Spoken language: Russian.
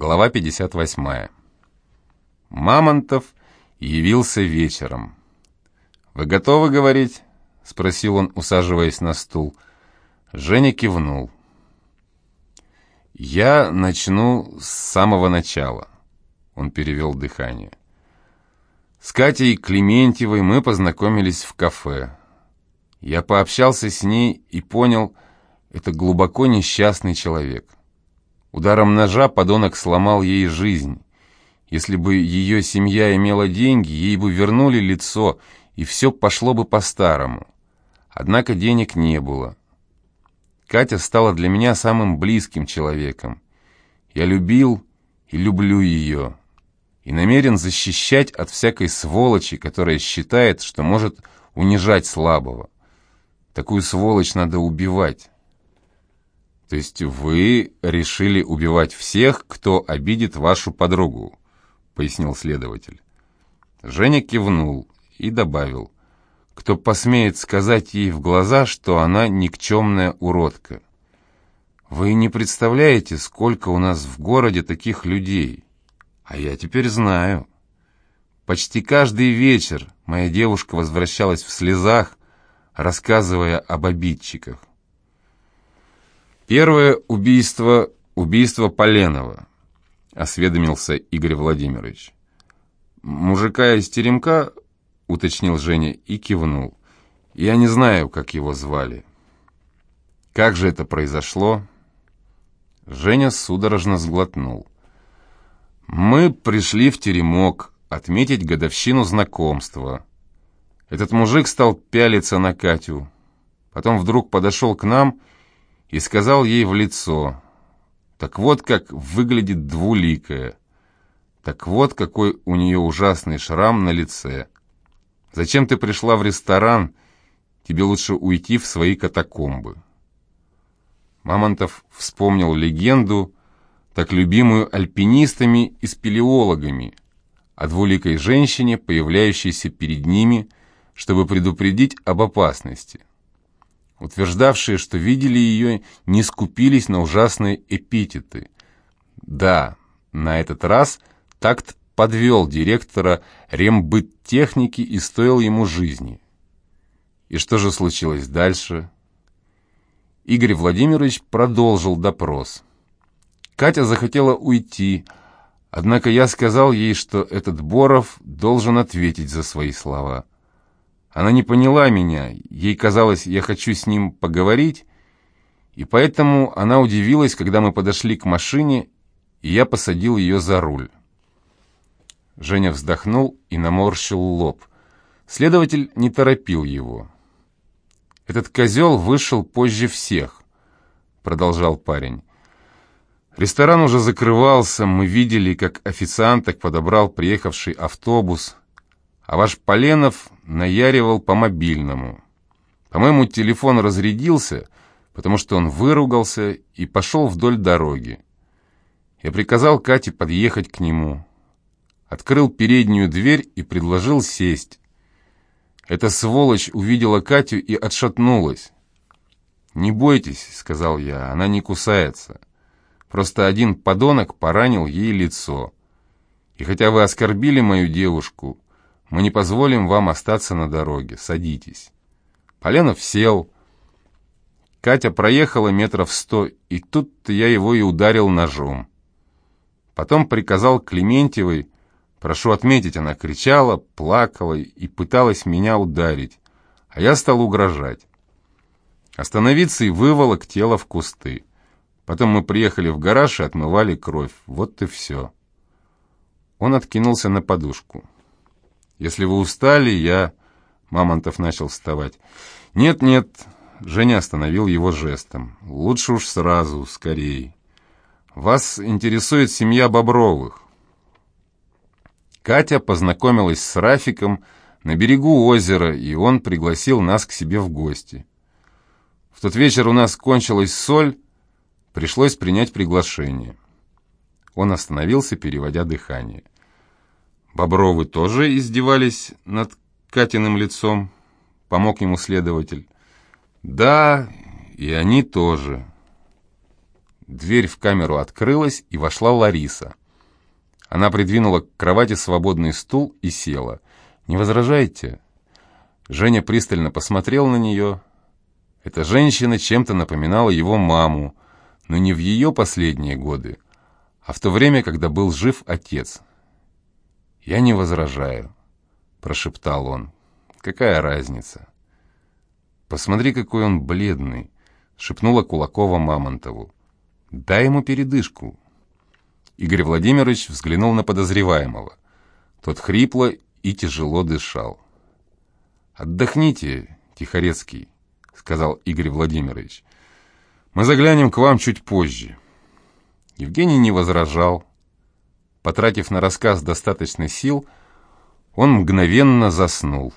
Глава 58. Мамонтов явился вечером. «Вы готовы говорить?» — спросил он, усаживаясь на стул. Женя кивнул. «Я начну с самого начала», — он перевел дыхание. С Катей Клементьевой мы познакомились в кафе. Я пообщался с ней и понял, это глубоко несчастный человек. Ударом ножа подонок сломал ей жизнь. Если бы ее семья имела деньги, ей бы вернули лицо, и все пошло бы по-старому. Однако денег не было. Катя стала для меня самым близким человеком. Я любил и люблю ее. И намерен защищать от всякой сволочи, которая считает, что может унижать слабого. Такую сволочь надо убивать. То есть вы решили убивать всех, кто обидит вашу подругу, пояснил следователь. Женя кивнул и добавил, кто посмеет сказать ей в глаза, что она никчемная уродка. Вы не представляете, сколько у нас в городе таких людей. А я теперь знаю. Почти каждый вечер моя девушка возвращалась в слезах, рассказывая об обидчиках. «Первое убийство — убийство Поленова», — осведомился Игорь Владимирович. «Мужика из теремка», — уточнил Женя и кивнул. «Я не знаю, как его звали». «Как же это произошло?» Женя судорожно сглотнул. «Мы пришли в теремок отметить годовщину знакомства. Этот мужик стал пялиться на Катю. Потом вдруг подошел к нам и сказал ей в лицо, «Так вот как выглядит двуликая, так вот какой у нее ужасный шрам на лице. Зачем ты пришла в ресторан? Тебе лучше уйти в свои катакомбы». Мамонтов вспомнил легенду, так любимую альпинистами и спелеологами, о двуликой женщине, появляющейся перед ними, чтобы предупредить об опасности утверждавшие, что видели ее, не скупились на ужасные эпитеты. Да, на этот раз такт подвел директора рембыттехники и стоил ему жизни. И что же случилось дальше? Игорь Владимирович продолжил допрос. Катя захотела уйти, однако я сказал ей, что этот Боров должен ответить за свои слова. Она не поняла меня, ей казалось, я хочу с ним поговорить, и поэтому она удивилась, когда мы подошли к машине, и я посадил ее за руль. Женя вздохнул и наморщил лоб. Следователь не торопил его. «Этот козел вышел позже всех», — продолжал парень. Ресторан уже закрывался, мы видели, как официанток подобрал приехавший автобус, а ваш Поленов наяривал по мобильному. По-моему, телефон разрядился, потому что он выругался и пошел вдоль дороги. Я приказал Кате подъехать к нему. Открыл переднюю дверь и предложил сесть. Эта сволочь увидела Катю и отшатнулась. «Не бойтесь», — сказал я, — «она не кусается. Просто один подонок поранил ей лицо. И хотя вы оскорбили мою девушку, мы не позволим вам остаться на дороге. Садитесь». Поленов сел. Катя проехала метров сто, и тут я его и ударил ножом. Потом приказал Клементьевой, прошу отметить, она кричала, плакала и пыталась меня ударить, а я стал угрожать. Остановиться и выволок тело в кусты. Потом мы приехали в гараж и отмывали кровь. Вот и все. Он откинулся на подушку. Если вы устали, я...» Мамонтов начал вставать. «Нет-нет», — Женя остановил его жестом. «Лучше уж сразу, скорей. Вас интересует семья Бобровых». Катя познакомилась с Рафиком на берегу озера, и он пригласил нас к себе в гости. В тот вечер у нас кончилась соль, пришлось принять приглашение. Он остановился, переводя дыхание. Бобровы тоже издевались над Катиным лицом, помог ему следователь. Да, и они тоже. Дверь в камеру открылась, и вошла Лариса. Она придвинула к кровати свободный стул и села. «Не возражаете?» Женя пристально посмотрел на нее. Эта женщина чем-то напоминала его маму, но не в ее последние годы, а в то время, когда был жив отец. «Я не возражаю», — прошептал он. «Какая разница?» «Посмотри, какой он бледный», — шепнула Кулакова Мамонтову. «Дай ему передышку». Игорь Владимирович взглянул на подозреваемого. Тот хрипло и тяжело дышал. «Отдохните, Тихорецкий», — сказал Игорь Владимирович. «Мы заглянем к вам чуть позже». Евгений не возражал. Потратив на рассказ достаточно сил, он мгновенно заснул.